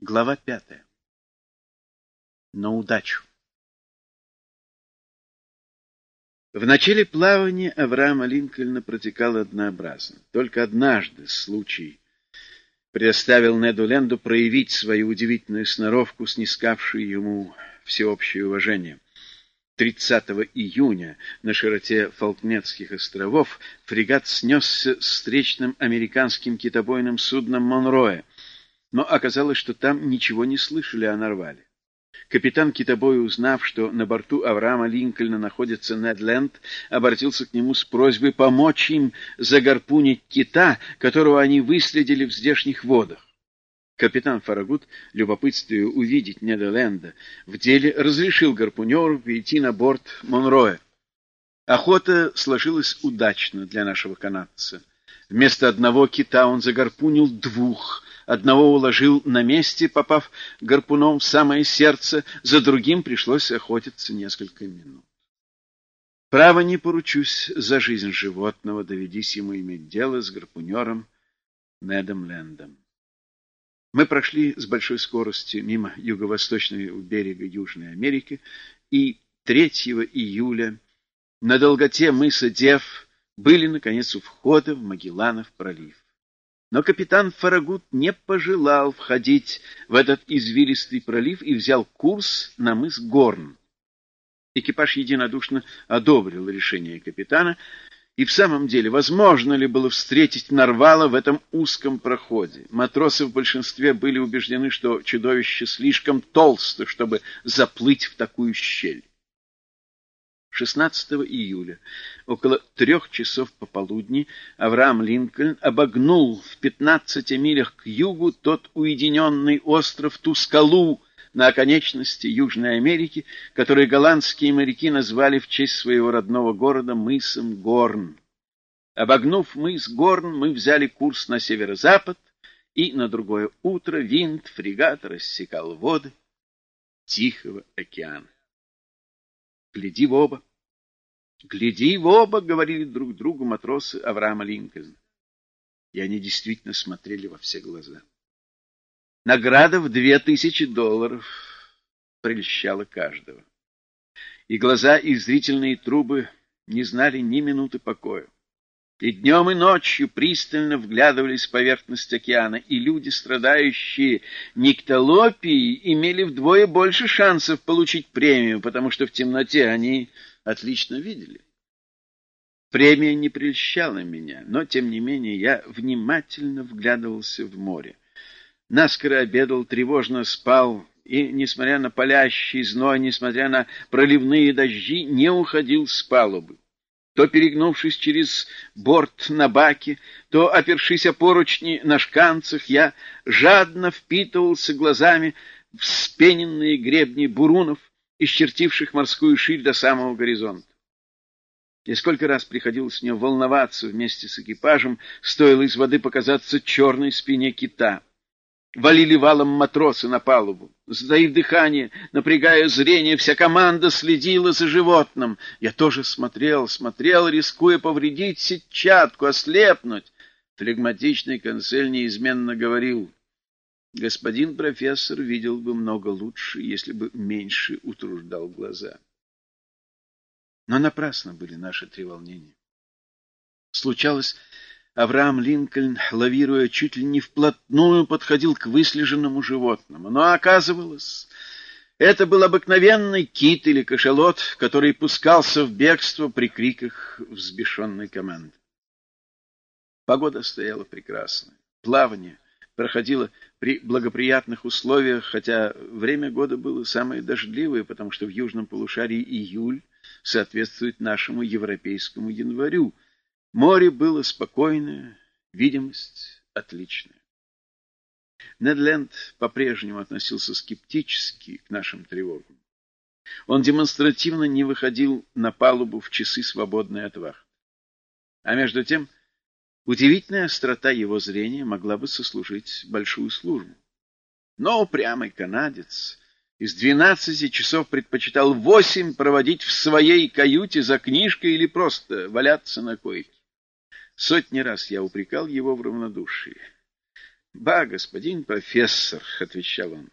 Глава пятая. На удачу. В начале плавания Авраама Линкольна протекало однообразно. Только однажды случай предоставил Неду Ленду проявить свою удивительную сноровку, снискавшую ему всеобщее уважение. 30 июня на широте Фолкнетских островов фрегат снесся с встречным американским китобойным судном «Монроя», но оказалось, что там ничего не слышали о Нарвале. Капитан китобоя, узнав, что на борту Авраама Линкольна находится Нед Ленд, обратился к нему с просьбой помочь им загарпунить кита, которого они выследили в здешних водах. Капитан Фарагут, любопытствуя увидеть Неда Ленда, в деле разрешил гарпунеру перейти на борт Монроя. Охота сложилась удачно для нашего канадца. Вместо одного кита он загарпунил двух, Одного уложил на месте, попав гарпуном в самое сердце, за другим пришлось охотиться несколько минут. Право не поручусь за жизнь животного, доведись ему иметь дело с гарпунером Недом Лендом. Мы прошли с большой скоростью мимо юго-восточного берега Южной Америки, и 3 июля на долготе мыса Дев были, наконец, у входа в Магелланов пролив. Но капитан Фарагут не пожелал входить в этот извилистый пролив и взял курс на мыс Горн. Экипаж единодушно одобрил решение капитана, и в самом деле, возможно ли было встретить Нарвала в этом узком проходе? Матросы в большинстве были убеждены, что чудовище слишком толсто, чтобы заплыть в такую щель. 16 июля, около трех часов пополудни, Авраам Линкольн обогнул в 15 милях к югу тот уединенный остров, ту скалу на оконечности Южной Америки, который голландские моряки назвали в честь своего родного города мысом Горн. Обогнув мыс Горн, мы взяли курс на северо-запад, и на другое утро винт фрегата рассекал воды Тихого океана. Гляди в оба. Гляди в оба, говорили друг другу матросы Авраама Линкольна. И они действительно смотрели во все глаза. Награда в две тысячи долларов прельщала каждого. И глаза, и зрительные трубы не знали ни минуты покоя. И днем, и ночью пристально вглядывались в поверхность океана, и люди, страдающие никтолопией, имели вдвое больше шансов получить премию, потому что в темноте они отлично видели. Премия не прельщала меня, но, тем не менее, я внимательно вглядывался в море. Наскоро обедал, тревожно спал, и, несмотря на палящий зной, несмотря на проливные дожди, не уходил с палубы то перегнувшись через борт на баке, то опершись о поручни на шканцах, я жадно впитывался глазами в спененные гребни бурунов, исчертивших морскую ширь до самого горизонта. И сколько раз приходилось мне волноваться вместе с экипажем, стоило из воды показаться черной спине кита. Валили валом матросы на палубу. Сдаив дыхание, напрягая зрение, вся команда следила за животным. Я тоже смотрел, смотрел, рискуя повредить сетчатку, ослепнуть. Флегматичный консель неизменно говорил, господин профессор видел бы много лучше, если бы меньше утруждал глаза. Но напрасно были наши треволнения. Случалось, Авраам Линкольн, лавируя чуть ли не вплотную, подходил к выслеженному животному. Но оказывалось, это был обыкновенный кит или кашалот, который пускался в бегство при криках взбешенной команды. Погода стояла прекрасная. Плавание проходило при благоприятных условиях, хотя время года было самое дождливое, потому что в южном полушарии июль соответствует нашему европейскому январю — Море было спокойное, видимость отличная. Недленд по-прежнему относился скептически к нашим тревогам. Он демонстративно не выходил на палубу в часы, свободные от вахт. А между тем, удивительная острота его зрения могла бы сослужить большую службу. Но упрямый канадец из двенадцати часов предпочитал восемь проводить в своей каюте за книжкой или просто валяться на койке. Сотни раз я упрекал его в равнодушии. «Ба, господин профессор», — отвечал он,